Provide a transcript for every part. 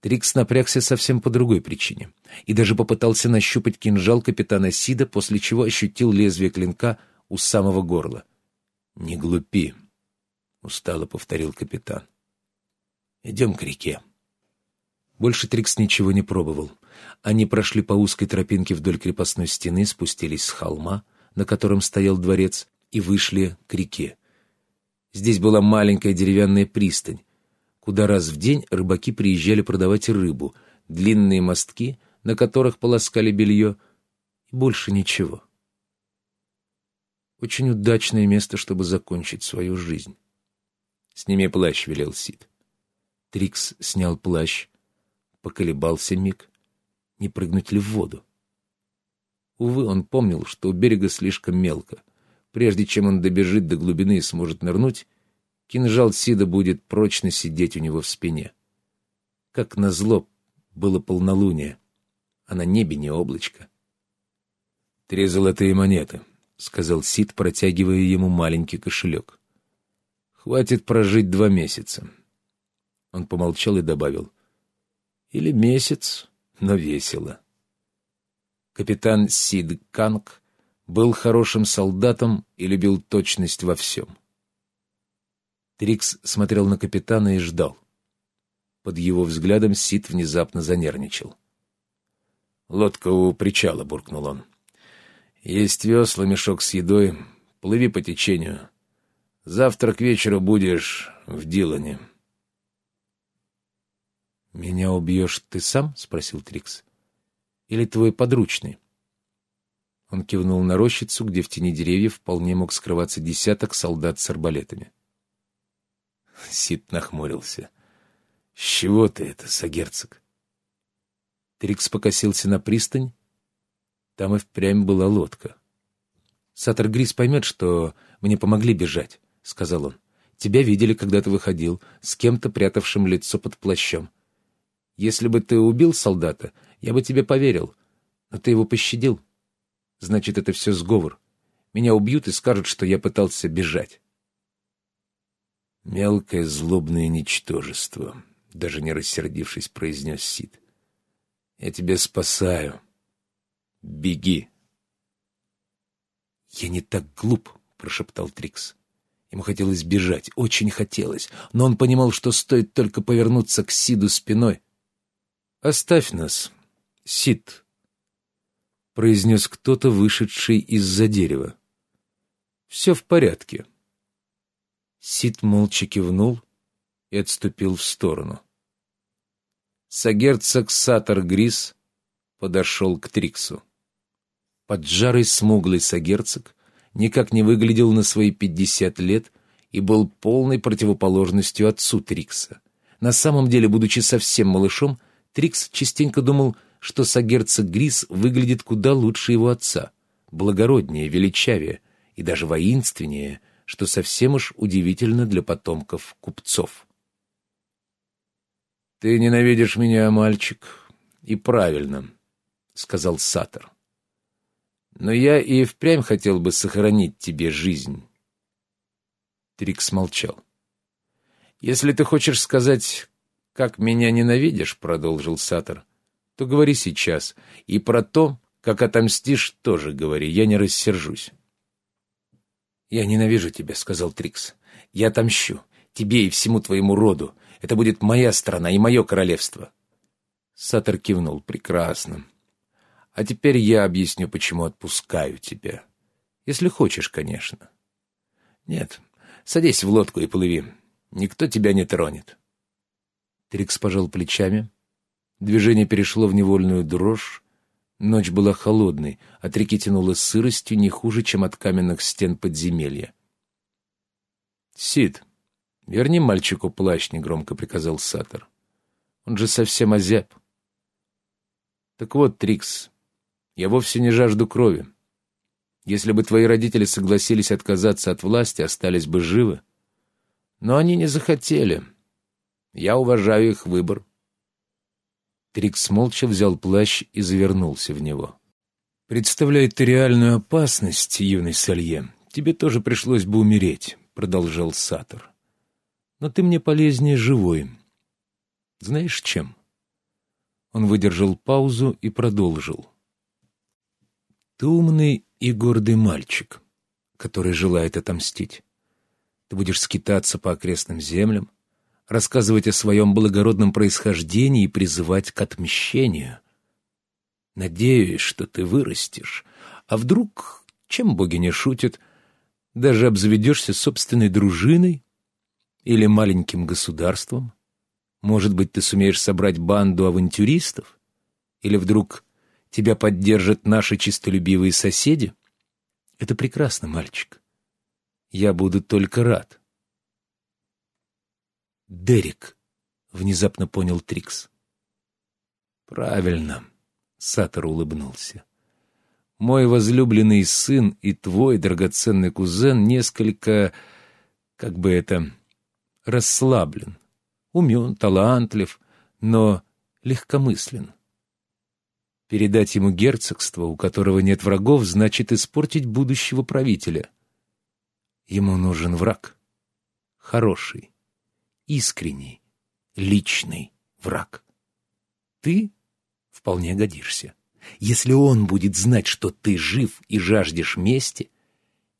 Трикс напрягся совсем по другой причине и даже попытался нащупать кинжал капитана Сида, после чего ощутил лезвие клинка у самого горла. «Не глупи», — устало повторил капитан. «Идем к реке». Больше Трикс ничего не пробовал. Они прошли по узкой тропинке вдоль крепостной стены, спустились с холма, на котором стоял дворец, и вышли к реке. Здесь была маленькая деревянная пристань, куда раз в день рыбаки приезжали продавать рыбу, длинные мостки, на которых полоскали белье, и больше ничего. Очень удачное место, чтобы закончить свою жизнь. «Сними плащ», — велел Сид. Трикс снял плащ, поколебался миг, не прыгнуть ли в воду. Увы, он помнил, что у берега слишком мелко. Прежде чем он добежит до глубины и сможет нырнуть, кинжал Сида будет прочно сидеть у него в спине. Как назло, было полнолуние, а на небе не облачко. «Три золотые монеты», — сказал Сид, протягивая ему маленький кошелек. «Хватит прожить два месяца». Он помолчал и добавил. «Или месяц, но весело». Капитан Сид Канг был хорошим солдатом и любил точность во всем. Трикс смотрел на капитана и ждал. Под его взглядом Сид внезапно занервничал. «Лодка у причала», — буркнул он. «Есть весла, мешок с едой. Плыви по течению. Завтра к вечеру будешь в Дилане». «Меня убьешь ты сам?» — спросил Трикс. «Или твой подручный?» Он кивнул на рощицу, где в тени деревьев вполне мог скрываться десяток солдат с арбалетами. Сид нахмурился. «С чего ты это, сагерцог?» Трикс покосился на пристань. Там и впрямь была лодка. «Сатор Грис поймет, что мне помогли бежать», — сказал он. «Тебя видели, когда ты выходил, с кем-то прятавшим лицо под плащом. Если бы ты убил солдата, я бы тебе поверил, но ты его пощадил. Значит, это все сговор. Меня убьют и скажут, что я пытался бежать». «Мелкое злобное ничтожество», — даже не рассердившись, произнес Сид. «Я тебя спасаю. Беги». «Я не так глуп», — прошептал Трикс. Ему хотелось бежать, очень хотелось, но он понимал, что стоит только повернуться к Сиду спиной. «Оставь нас, Сид», — произнес кто-то, вышедший из-за дерева. «Все в порядке». Сид молча кивнул и отступил в сторону. Сагерцог Сатор Грис подошел к Триксу. Поджарый смуглый сагерцог никак не выглядел на свои пятьдесят лет и был полной противоположностью отцу Трикса. На самом деле, будучи совсем малышом, Трикс частенько думал, что сагерцог Грис выглядит куда лучше его отца, благороднее, величавее и даже воинственнее, что совсем уж удивительно для потомков купцов. «Ты ненавидишь меня, мальчик, и правильно», — сказал Сатор. «Но я и впрямь хотел бы сохранить тебе жизнь». Трикс молчал. «Если ты хочешь сказать, как меня ненавидишь», — продолжил Сатор, — «то говори сейчас, и про то, как отомстишь, тоже говори, я не рассержусь». «Я ненавижу тебя», — сказал Трикс. «Я отомщу. Тебе и всему твоему роду. Это будет моя страна и мое королевство». Сатор кивнул. «Прекрасно. А теперь я объясню, почему отпускаю тебя. Если хочешь, конечно. Нет, садись в лодку и плыви. Никто тебя не тронет». Трикс пожал плечами. Движение перешло в невольную дрожь, Ночь была холодной, от реки тянуло сыростью не хуже, чем от каменных стен подземелья. «Сид, верни мальчику плащ», — негромко приказал Сатор. «Он же совсем озяб». «Так вот, Трикс, я вовсе не жажду крови. Если бы твои родители согласились отказаться от власти, остались бы живы. Но они не захотели. Я уважаю их выбор. Трикс молча взял плащ и завернулся в него. «Представляет ты реальную опасность, юный Салье, тебе тоже пришлось бы умереть», — продолжал Сатор. «Но ты мне полезнее живой. Знаешь чем? Он выдержал паузу и продолжил. «Ты умный и гордый мальчик, который желает отомстить. Ты будешь скитаться по окрестным землям, рассказывать о своем благородном происхождении и призывать к отмщению. Надеюсь, что ты вырастешь, а вдруг, чем боги не шутят, даже обзаведешься собственной дружиной или маленьким государством. Может быть, ты сумеешь собрать банду авантюристов? Или вдруг тебя поддержат наши чистолюбивые соседи? Это прекрасно, мальчик. Я буду только рад. Дерек, — внезапно понял Трикс. Правильно, — Сатор улыбнулся. Мой возлюбленный сын и твой драгоценный кузен несколько, как бы это, расслаблен, умен, талантлив, но легкомыслен. Передать ему герцогство, у которого нет врагов, значит испортить будущего правителя. Ему нужен враг. Хороший, искренний, личный враг. Ты вполне годишься. Если он будет знать, что ты жив и жаждешь мести,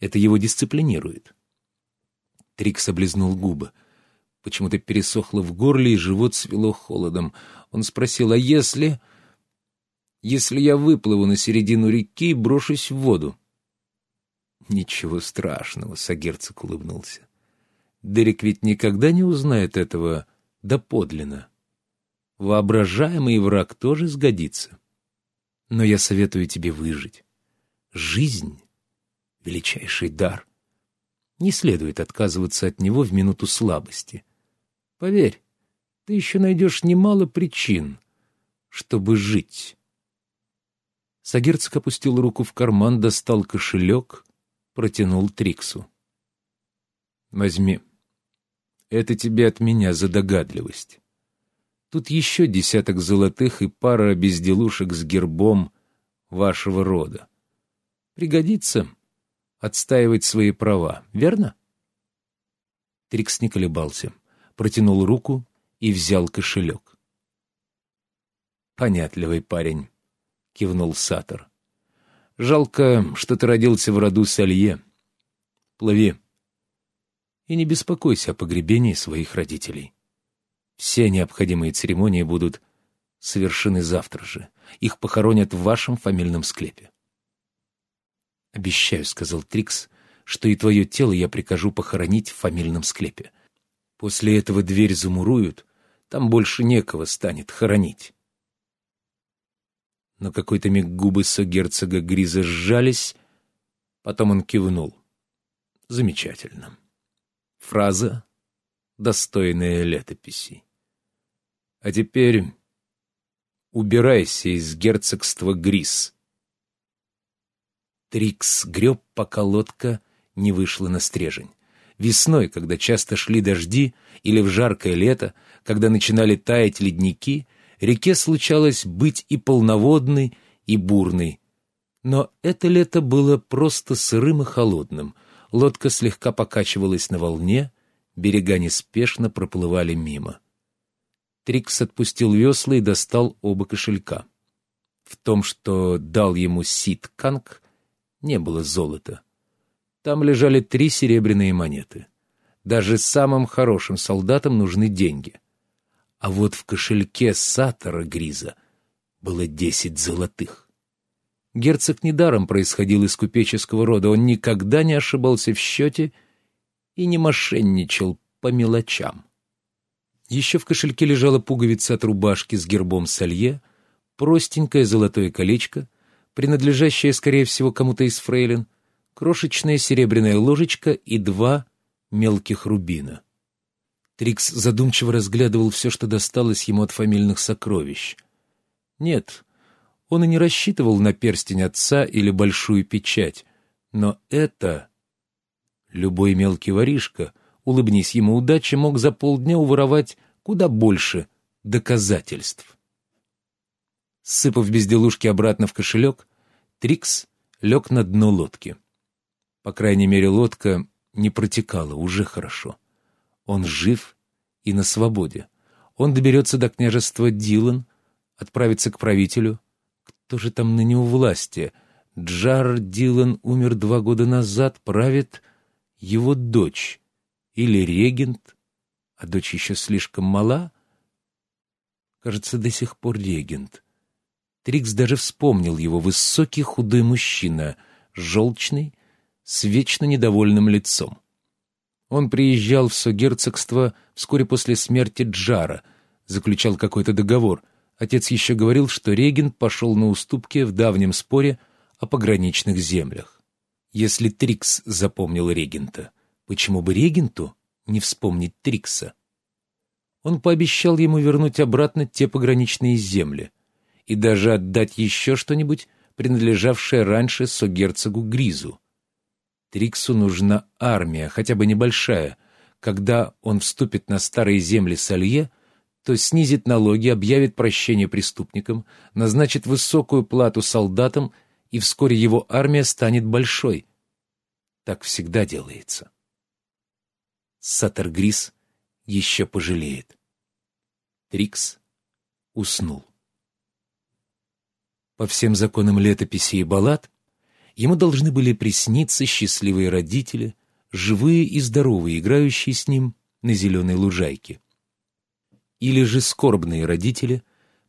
это его дисциплинирует. Трикс облизнул губы. Почему-то пересохло в горле, и живот свело холодом. Он спросил, а если... Если я выплыву на середину реки и брошусь в воду? Ничего страшного, Сагерцог улыбнулся. Дерек ведь никогда не узнает этого доподлинно. Воображаемый враг тоже сгодится. Но я советую тебе выжить. Жизнь — величайший дар. Не следует отказываться от него в минуту слабости. Поверь, ты еще найдешь немало причин, чтобы жить. Сагерцог опустил руку в карман, достал кошелек, протянул Триксу. «Возьми». Это тебе от меня за догадливость. Тут еще десяток золотых и пара безделушек с гербом вашего рода. Пригодится отстаивать свои права, верно? Трикс не колебался, протянул руку и взял кошелек. «Понятливый парень», — кивнул Сатор. «Жалко, что ты родился в роду Салье. Плыви, и не беспокойся о погребении своих родителей. Все необходимые церемонии будут совершены завтра же. Их похоронят в вашем фамильном склепе. «Обещаю», — сказал Трикс, — «что и твое тело я прикажу похоронить в фамильном склепе. После этого дверь замуруют, там больше некого станет хоронить». На какой-то миг губы согерцога Гриза сжались, потом он кивнул. «Замечательно». Фраза, достойная летописи. А теперь убирайся из герцогства Грис. Трикс греб, пока лодка не вышла на стрежень. Весной, когда часто шли дожди, или в жаркое лето, когда начинали таять ледники, реке случалось быть и полноводной, и бурной. Но это лето было просто сырым и холодным — Лодка слегка покачивалась на волне, берега неспешно проплывали мимо. Трикс отпустил весла и достал оба кошелька. В том, что дал ему Сид Канг, не было золота. Там лежали три серебряные монеты. Даже самым хорошим солдатам нужны деньги. А вот в кошельке Сатора Гриза было десять золотых. Герцог недаром происходил из купеческого рода, он никогда не ошибался в счете и не мошенничал по мелочам. Еще в кошельке лежала пуговица от рубашки с гербом салье, простенькое золотое колечко, принадлежащее, скорее всего, кому-то из фрейлин, крошечная серебряная ложечка и два мелких рубина. Трикс задумчиво разглядывал все, что досталось ему от фамильных сокровищ. Нет, он и не рассчитывал на перстень отца или большую печать. Но это... Любой мелкий воришка, улыбнись ему удачи, мог за полдня уворовать куда больше доказательств. Сыпав безделушки обратно в кошелек, Трикс лег на дно лодки. По крайней мере, лодка не протекала, уже хорошо. Он жив и на свободе. Он доберется до княжества Дилан, отправиться к правителю. Кто же там ныне у власти? Джар Дилан умер два года назад, правит его дочь. Или регент, а дочь еще слишком мала. Кажется, до сих пор регент. Трикс даже вспомнил его высокий худой мужчина, желчный, с вечно недовольным лицом. Он приезжал в согерцогство вскоре после смерти Джара, заключал какой-то договор. Отец еще говорил, что регент пошел на уступки в давнем споре о пограничных землях. Если Трикс запомнил регента, почему бы регенту не вспомнить Трикса? Он пообещал ему вернуть обратно те пограничные земли и даже отдать еще что-нибудь, принадлежавшее раньше согерцогу Гризу. Триксу нужна армия, хотя бы небольшая. Когда он вступит на старые земли Салье, то снизит налоги, объявит прощение преступникам, назначит высокую плату солдатам, и вскоре его армия станет большой. Так всегда делается. Сатаргрис еще пожалеет. Трикс уснул. По всем законам летописи и баллад Ему должны были присниться счастливые родители, живые и здоровые, играющие с ним на зеленой лужайке. Или же скорбные родители,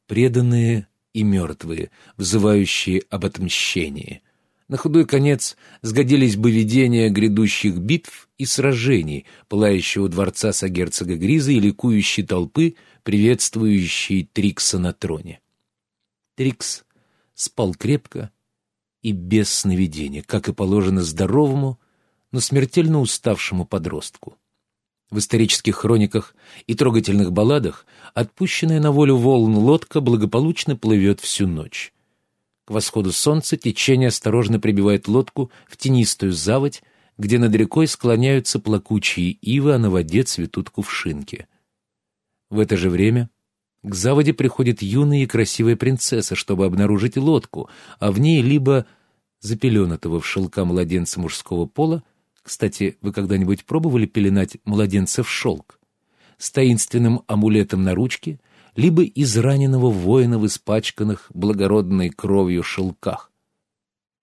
преданные и мертвые, взывающие об отмщении. На худой конец сгодились бы видения грядущих битв и сражений, пылающего дворца сагерцога Гриза и ликующей толпы, приветствующей Трикса на троне. Трикс спал крепко, и без сновидения, как и положено здоровому, но смертельно уставшему подростку. В исторических хрониках и трогательных балладах отпущенная на волю волн лодка благополучно плывет всю ночь. К восходу солнца течение осторожно прибивает лодку в тенистую заводь, где над рекой склоняются плакучие ивы, а на воде цветут кувшинки. В это же время к заводе приходит юная и красивая принцесса, чтобы обнаружить лодку, а в ней либо запеленатого в шелка младенца мужского пола, кстати, вы когда-нибудь пробовали пеленать младенца в шелк? С таинственным амулетом на ручке, либо израненного воина в испачканных благородной кровью шелках.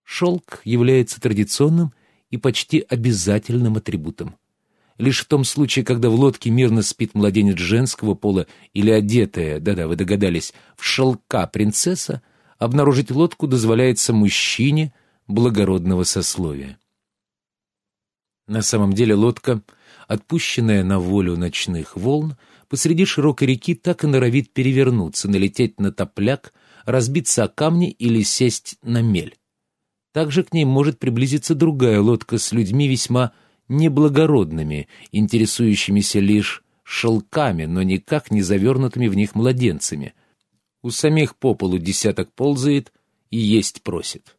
Шелк является традиционным и почти обязательным атрибутом. Лишь в том случае, когда в лодке мирно спит младенец женского пола или одетая, да-да, вы догадались, в шелка принцесса, обнаружить лодку дозволяется мужчине благородного сословия. На самом деле лодка, отпущенная на волю ночных волн, посреди широкой реки так и норовит перевернуться, налететь на топляк, разбиться о камни или сесть на мель. Также к ней может приблизиться другая лодка с людьми весьма неблагородными, интересующимися лишь шелками, но никак не завернутыми в них младенцами. У самих по полу десяток ползает и есть просит.